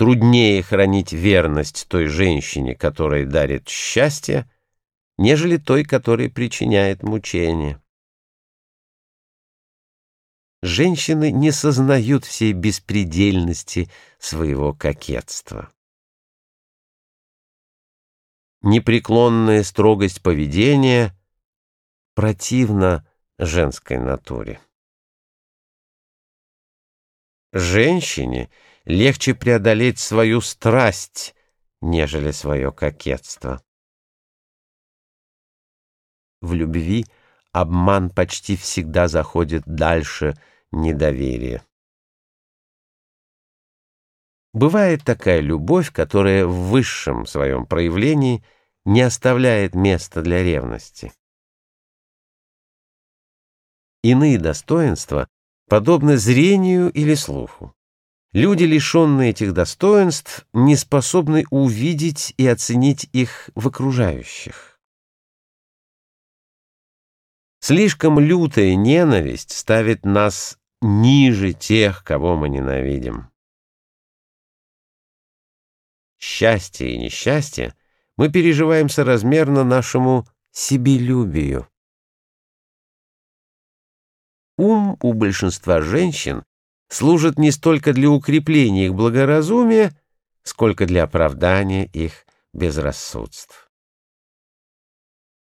труднее хранить верность той женщине, которая дарит счастье, нежели той, которая причиняет мучение. Женщины не сознают всей беспредельности своего кокетства. Непреклонная строгость поведения противна женской натуре. Женщине легче преодолеть свою страсть, нежели свое кокетство. В любви обман почти всегда заходит дальше недоверия. Бывает такая любовь, которая в высшем своем проявлении не оставляет места для ревности. Иные достоинства подобны зрению или слуху. Люди, лишенные этих достоинств, не способны увидеть и оценить их в окружающих. Слишком лютая ненависть ставит нас ниже тех, кого мы ненавидим. Счастье и несчастье мы переживаем соразмерно нашему себелюбию. Ум у большинства женщин служит не столько для укрепления их благоразумия, сколько для оправдания их безрассудств.